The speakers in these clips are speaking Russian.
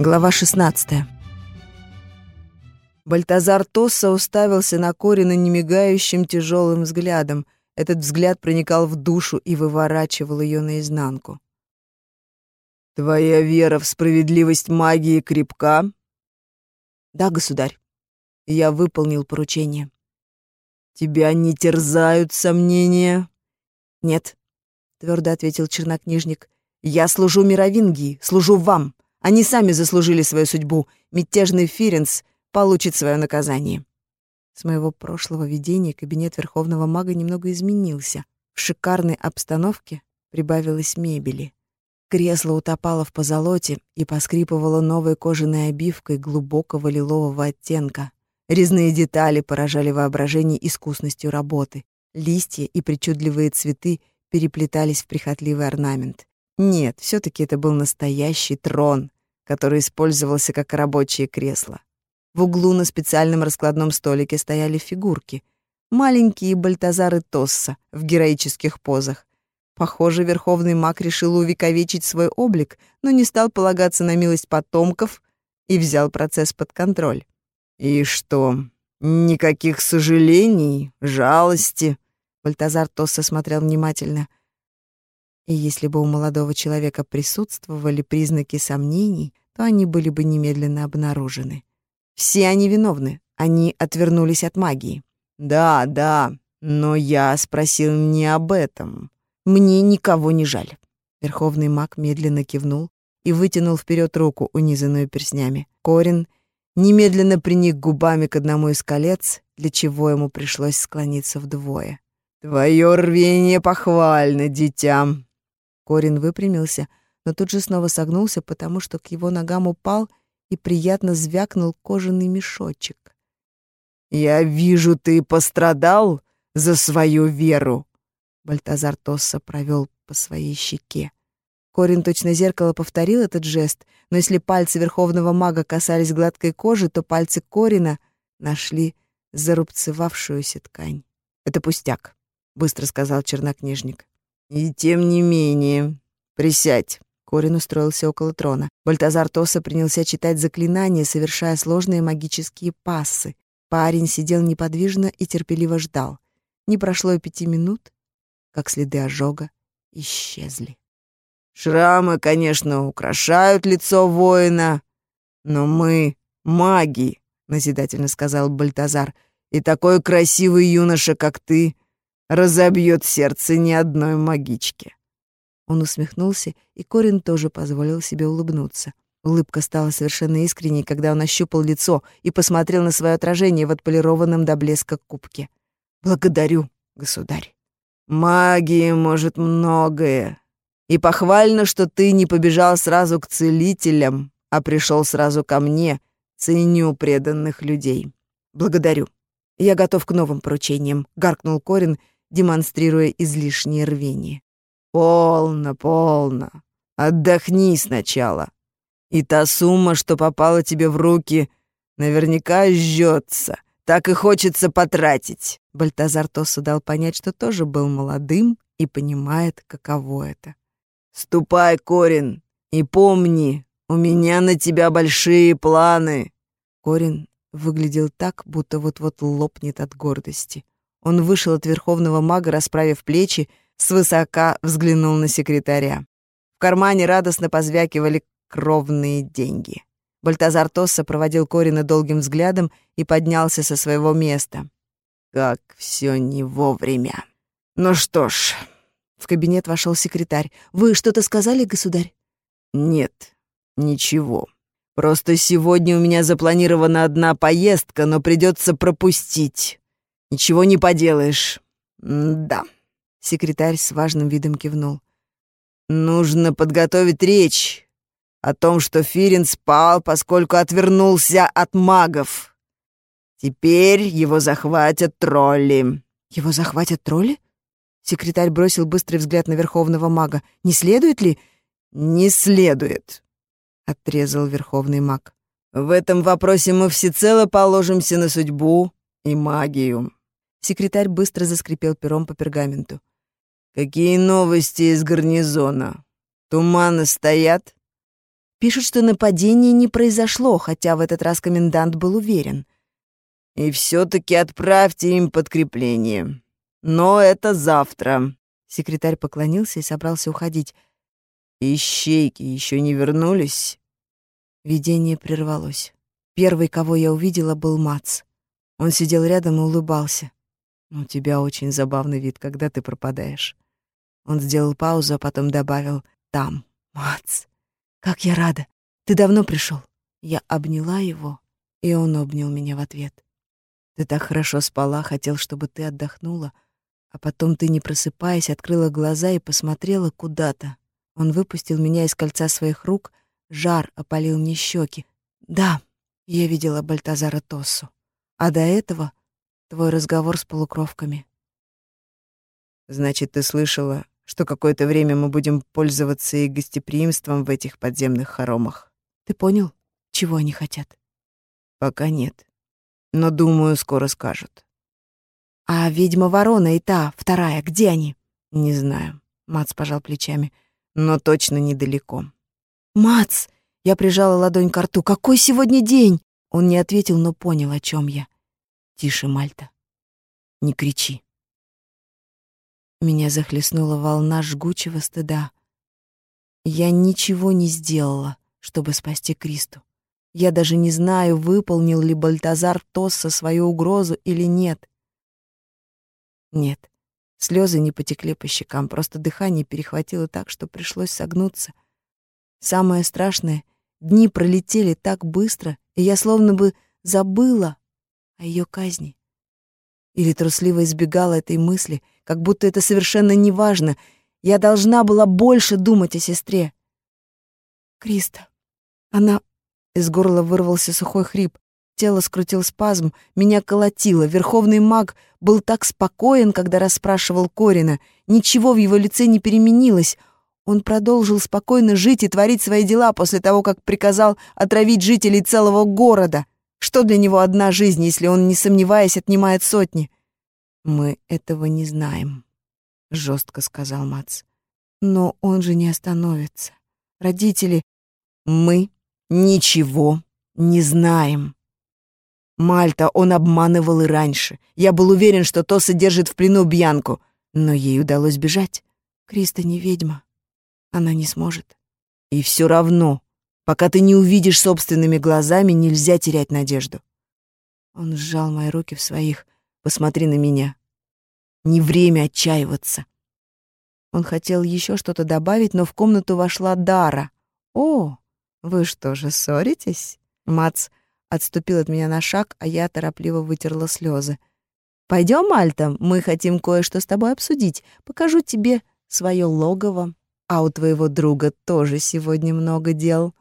Глава 16. Бальтазар Тосса уставился на Корина немигающим тяжелым взглядом. Этот взгляд проникал в душу и выворачивал ее наизнанку. «Твоя вера в справедливость магии крепка?» «Да, государь. Я выполнил поручение». «Тебя не терзают сомнения?» «Нет», — твердо ответил чернокнижник. «Я служу Мировингии, служу вам. Они сами заслужили свою судьбу. Мятежный Фиренс получит свое наказание. С моего прошлого видения кабинет Верховного Мага немного изменился. В шикарной обстановке прибавилось мебели. Кресло утопало в позолоте и поскрипывало новой кожаной обивкой глубокого лилового оттенка. Резные детали поражали воображение искусностью работы. Листья и причудливые цветы переплетались в прихотливый орнамент. Нет, все таки это был настоящий трон, который использовался как рабочее кресло. В углу на специальном раскладном столике стояли фигурки. Маленькие Бальтазары Тосса в героических позах. Похоже, верховный маг решил увековечить свой облик, но не стал полагаться на милость потомков и взял процесс под контроль. «И что, никаких сожалений, жалости?» Бальтазар Тосса смотрел внимательно. И если бы у молодого человека присутствовали признаки сомнений, то они были бы немедленно обнаружены. Все они виновны, они отвернулись от магии. «Да, да, но я спросил не об этом. Мне никого не жаль». Верховный маг медленно кивнул и вытянул вперед руку, унизанную перстнями. Корин немедленно приник губами к одному из колец, для чего ему пришлось склониться вдвое. «Твое рвение похвально, дитя», Корин выпрямился, но тут же снова согнулся, потому что к его ногам упал и приятно звякнул кожаный мешочек. «Я вижу, ты пострадал за свою веру!» Бальтазар Тосса провел по своей щеке. Корин точно зеркало повторил этот жест, но если пальцы верховного мага касались гладкой кожи, то пальцы Корина нашли зарубцевавшуюся ткань. «Это пустяк», — быстро сказал чернокнижник. «И тем не менее, присядь». Корин устроился около трона. Бальтазар Тоса принялся читать заклинания, совершая сложные магические пассы. Парень сидел неподвижно и терпеливо ждал. Не прошло и пяти минут, как следы ожога исчезли. «Шрамы, конечно, украшают лицо воина, но мы маги», — назидательно сказал Бальтазар, «и такой красивый юноша, как ты, разобьет сердце ни одной магички. Он усмехнулся, и Корин тоже позволил себе улыбнуться. Улыбка стала совершенно искренней, когда он ощупал лицо и посмотрел на свое отражение в отполированном до блеска кубке. «Благодарю, государь». «Магия может многое. И похвально, что ты не побежал сразу к целителям, а пришел сразу ко мне. Ценю преданных людей. Благодарю. Я готов к новым поручениям», — гаркнул Корин демонстрируя излишнее рвение. «Полно, полно. Отдохни сначала. И та сумма, что попала тебе в руки, наверняка жжется. Так и хочется потратить». Бальтазар Тоса дал понять, что тоже был молодым и понимает, каково это. «Ступай, Корин, и помни, у меня на тебя большие планы». Корин выглядел так, будто вот-вот лопнет от гордости. Он вышел от верховного мага, расправив плечи, свысока взглянул на секретаря. В кармане радостно позвякивали кровные деньги. Бальтазар Тосса проводил Корина долгим взглядом и поднялся со своего места. Как все не вовремя. Ну что ж, в кабинет вошел секретарь. Вы что-то сказали, государь? Нет, ничего. Просто сегодня у меня запланирована одна поездка, но придется пропустить. Ничего не поделаешь. да. Секретарь с важным видом кивнул. Нужно подготовить речь о том, что Фирин спал, поскольку отвернулся от магов. Теперь его захватят тролли. Его захватят тролли? Секретарь бросил быстрый взгляд на верховного мага. Не следует ли? Не следует, отрезал верховный маг. В этом вопросе мы всецело положимся на судьбу и магию. Секретарь быстро заскрипел пером по пергаменту. «Какие новости из гарнизона? Туманы стоят?» Пишут, что нападение не произошло, хотя в этот раз комендант был уверен. И все-таки отправьте им подкрепление. Но это завтра. Секретарь поклонился и собрался уходить. Ищейки еще не вернулись. Видение прервалось. Первый, кого я увидела, был Мац. Он сидел рядом и улыбался. «У тебя очень забавный вид, когда ты пропадаешь». Он сделал паузу, а потом добавил «Там, Мац, как я рада! Ты давно пришел. Я обняла его, и он обнял меня в ответ. «Ты так хорошо спала, хотел, чтобы ты отдохнула, а потом ты, не просыпаясь, открыла глаза и посмотрела куда-то. Он выпустил меня из кольца своих рук, жар опалил мне щеки. Да, я видела Бальтазара Тоссу. А до этого твой разговор с полукровками. Значит, ты слышала, что какое-то время мы будем пользоваться и гостеприимством в этих подземных хоромах. Ты понял, чего они хотят? Пока нет. Но, думаю, скоро скажут. А ведьма Ворона и та, вторая, где они? Не знаю. Мац пожал плечами. Но точно недалеко. Мац! Я прижала ладонь к рту. Какой сегодня день? Он не ответил, но понял, о чем я. Тише, Мальта. Не кричи. Меня захлестнула волна жгучего стыда. Я ничего не сделала, чтобы спасти Кристу. Я даже не знаю, выполнил ли Бальтазар Тосса свою угрозу или нет. Нет, слезы не потекли по щекам, просто дыхание перехватило так, что пришлось согнуться. Самое страшное — Дни пролетели так быстро, и я словно бы забыла о ее казни. Или трусливо избегала этой мысли, как будто это совершенно неважно. Я должна была больше думать о сестре. Криста. Она... Из горла вырвался сухой хрип. Тело скрутил спазм, меня колотило. Верховный маг был так спокоен, когда расспрашивал Корина. Ничего в его лице не переменилось. Он продолжил спокойно жить и творить свои дела после того, как приказал отравить жителей целого города. Что для него одна жизнь, если он, не сомневаясь, отнимает сотни? «Мы этого не знаем», — жестко сказал Мац. «Но он же не остановится. Родители...» «Мы ничего не знаем». Мальта он обманывал и раньше. Я был уверен, что то содержит в плену Бьянку, но ей удалось бежать. Криста не ведьма. Она не сможет. И все равно, пока ты не увидишь собственными глазами, нельзя терять надежду. Он сжал мои руки в своих. Посмотри на меня. Не время отчаиваться. Он хотел еще что-то добавить, но в комнату вошла Дара. «О, вы что же, ссоритесь?» Мац отступил от меня на шаг, а я торопливо вытерла слезы. «Пойдем, Альта, мы хотим кое-что с тобой обсудить. Покажу тебе свое логово». А у твоего друга тоже сегодня много дел.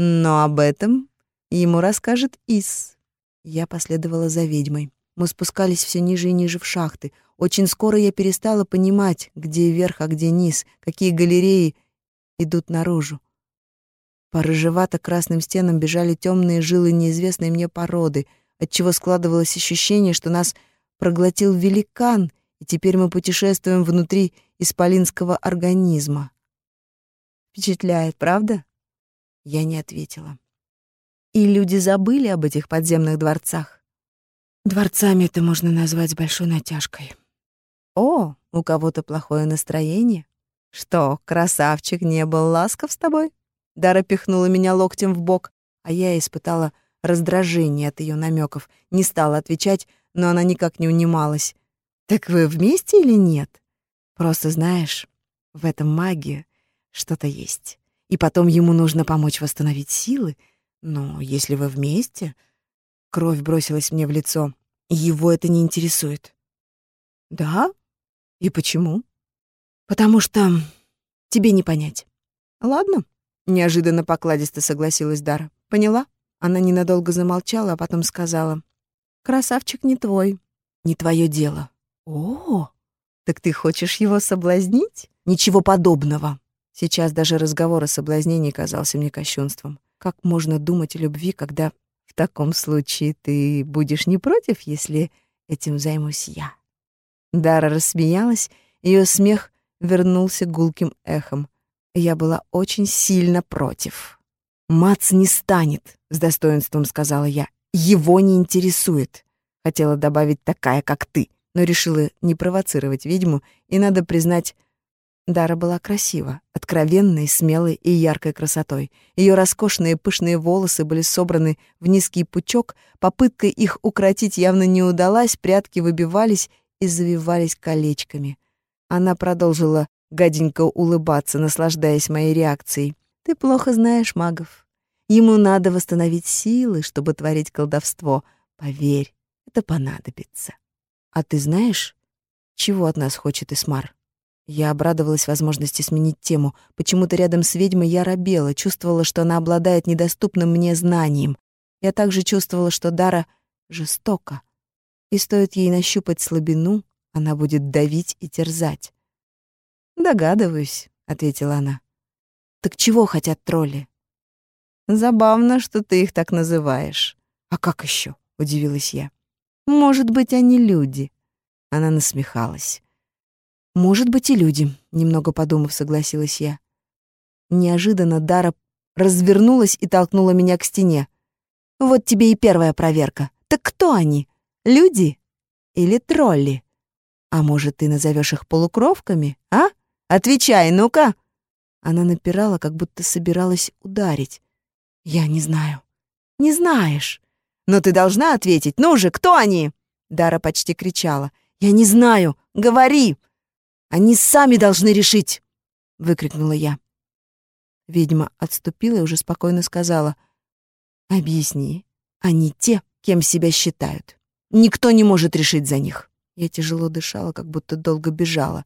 Но об этом ему расскажет Ис. Я последовала за ведьмой. Мы спускались все ниже и ниже в шахты. Очень скоро я перестала понимать, где верх, а где низ, какие галереи идут наружу. По рыжевато-красным стенам бежали темные жилы неизвестной мне породы, отчего складывалось ощущение, что нас проглотил великан, и теперь мы путешествуем внутри исполинского организма. Впечатляет, правда? Я не ответила. И люди забыли об этих подземных дворцах. Дворцами это можно назвать с большой натяжкой. О, у кого-то плохое настроение. Что, красавчик не был ласков с тобой? Дара пихнула меня локтем в бок, а я испытала раздражение от ее намеков. Не стала отвечать, но она никак не унималась. Так вы вместе или нет? Просто знаешь, в этом магия что-то есть. И потом ему нужно помочь восстановить силы. Но если вы вместе... Кровь бросилась мне в лицо. Его это не интересует. Да? И почему? Потому что тебе не понять. Ладно, неожиданно покладисто согласилась Дара. Поняла? Она ненадолго замолчала, а потом сказала: "Красавчик не твой, не твое дело". О, так ты хочешь его соблазнить? Ничего подобного. Сейчас даже разговор о соблазнении казался мне кощунством. Как можно думать о любви, когда в таком случае ты будешь не против, если этим займусь я? Дара рассмеялась, ее смех вернулся гулким эхом. Я была очень сильно против. «Мац не станет», — с достоинством сказала я. «Его не интересует». Хотела добавить такая, как ты, но решила не провоцировать ведьму, и, надо признать, Дара была красива, откровенной, смелой и яркой красотой. Ее роскошные пышные волосы были собраны в низкий пучок, попытка их укротить явно не удалась, прятки выбивались и завивались колечками. Она продолжила гаденько улыбаться, наслаждаясь моей реакцией. «Ты плохо знаешь магов. Ему надо восстановить силы, чтобы творить колдовство. Поверь, это понадобится. А ты знаешь, чего от нас хочет Исмар?» Я обрадовалась возможности сменить тему. Почему-то рядом с ведьмой я робела, чувствовала, что она обладает недоступным мне знанием. Я также чувствовала, что Дара жестока. И стоит ей нащупать слабину, она будет давить и терзать. «Догадываюсь», — ответила она. «Так чего хотят тролли?» «Забавно, что ты их так называешь». «А как еще? удивилась я. «Может быть, они люди?» Она насмехалась. «Может быть, и люди», — немного подумав, согласилась я. Неожиданно Дара развернулась и толкнула меня к стене. «Вот тебе и первая проверка. Так кто они? Люди или тролли? А может, ты назовешь их полукровками, а? Отвечай, ну-ка!» Она напирала, как будто собиралась ударить. «Я не знаю». «Не знаешь?» «Но ты должна ответить. Ну же, кто они?» Дара почти кричала. «Я не знаю. Говори!» Они сами должны решить!» — выкрикнула я. Ведьма отступила и уже спокойно сказала. «Объясни, они те, кем себя считают. Никто не может решить за них». Я тяжело дышала, как будто долго бежала.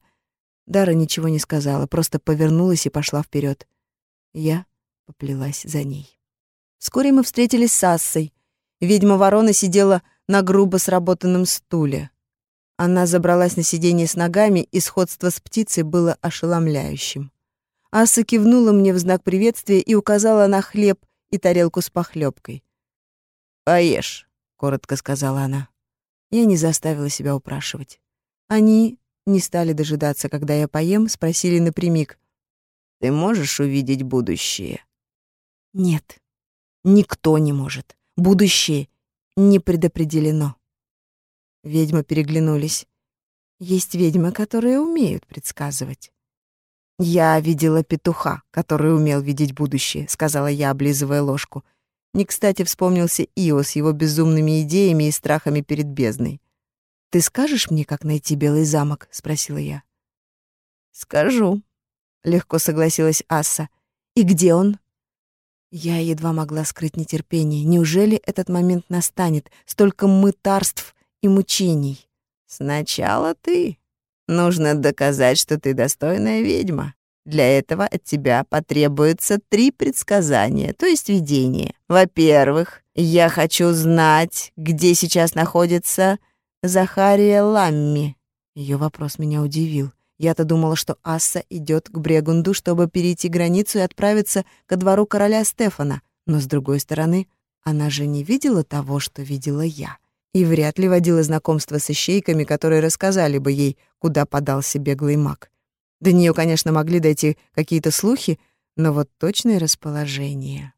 Дара ничего не сказала, просто повернулась и пошла вперед. Я поплелась за ней. Вскоре мы встретились с Ассой. Ведьма-ворона сидела на грубо сработанном стуле. Она забралась на сиденье с ногами, и сходство с птицей было ошеломляющим. Аса кивнула мне в знак приветствия и указала на хлеб и тарелку с похлебкой. «Поешь», — коротко сказала она. Я не заставила себя упрашивать. Они не стали дожидаться, когда я поем, спросили напрямик. «Ты можешь увидеть будущее?» «Нет, никто не может. Будущее не предопределено». Ведьмы переглянулись. Есть ведьмы, которые умеют предсказывать. «Я видела петуха, который умел видеть будущее», — сказала я, облизывая ложку. Не кстати вспомнился Ио с его безумными идеями и страхами перед бездной. «Ты скажешь мне, как найти Белый замок?» — спросила я. «Скажу», — легко согласилась Асса. «И где он?» Я едва могла скрыть нетерпение. Неужели этот момент настанет? Столько мытарств и мучений. Сначала ты. Нужно доказать, что ты достойная ведьма. Для этого от тебя потребуется три предсказания, то есть видения. Во-первых, я хочу знать, где сейчас находится Захария Ламми. Ее вопрос меня удивил. Я-то думала, что Асса идет к Брегунду, чтобы перейти границу и отправиться ко двору короля Стефана. Но, с другой стороны, она же не видела того, что видела я и вряд ли водила знакомство с ищейками, которые рассказали бы ей, куда подался беглый маг. До нее, конечно, могли дойти какие-то слухи, но вот точное расположение.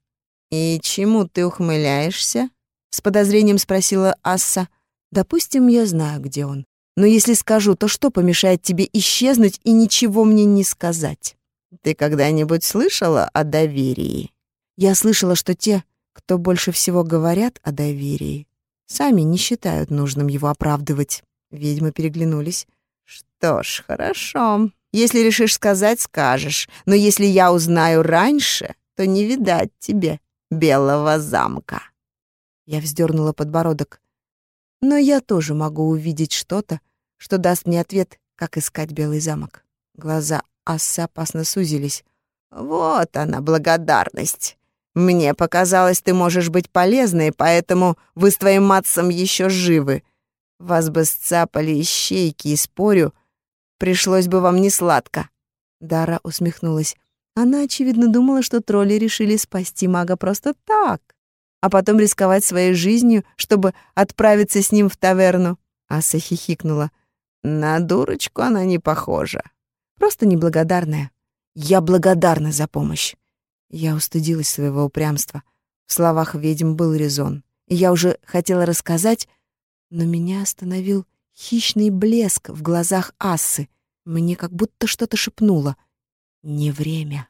«И чему ты ухмыляешься?» — с подозрением спросила Асса. «Допустим, я знаю, где он. Но если скажу, то что помешает тебе исчезнуть и ничего мне не сказать? Ты когда-нибудь слышала о доверии?» Я слышала, что те, кто больше всего говорят о доверии, Сами не считают нужным его оправдывать. Ведьмы переглянулись. Что ж, хорошо. Если решишь сказать, скажешь. Но если я узнаю раньше, то не видать тебе белого замка. Я вздернула подбородок. Но я тоже могу увидеть что-то, что даст мне ответ, как искать белый замок. Глаза Ассы опасно сузились. Вот она, благодарность. Мне показалось, ты можешь быть полезной, поэтому вы с твоим Матсом еще живы. Вас бы сцапали ищейки, и спорю, пришлось бы вам не сладко. Дара усмехнулась. Она, очевидно, думала, что тролли решили спасти мага просто так, а потом рисковать своей жизнью, чтобы отправиться с ним в таверну. Аса хихикнула. На дурочку она не похожа. Просто неблагодарная. Я благодарна за помощь. Я устыдилась своего упрямства. В словах ведьм был резон. Я уже хотела рассказать, но меня остановил хищный блеск в глазах Ассы. Мне как будто что-то шепнуло. Не время.